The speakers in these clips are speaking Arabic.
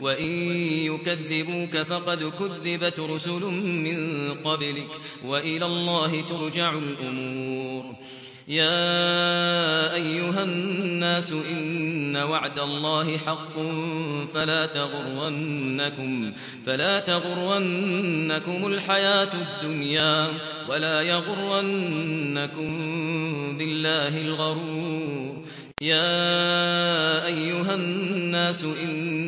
وَإِن يُكَذِّبُوكَ فَقَدْ كُذِّبَتْ رُسُلٌ مِّن قَبْلِكَ وَإِلَى اللَّهِ تُرْجَعُ الْأُمُورُ. يا أيها الناس إن وعد الله حق فلا تغرنكم فلا تغرنكم الحياة الدنيا ولا يغرنكم بالله الغرور. يا أيها الناس إن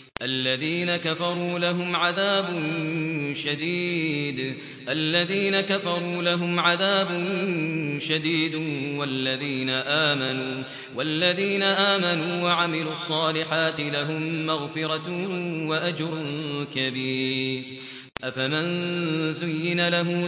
الذين كفروا لهم عذاب شديد الذين كفروا لهم عذاب شديد والذين آمنوا والذين آمنوا وعملوا الصالحات لهم مغفرة وأجر كبير. أفمن زين له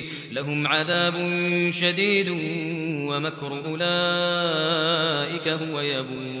لهم عذاب شديد ومكر أولئك هو يبور.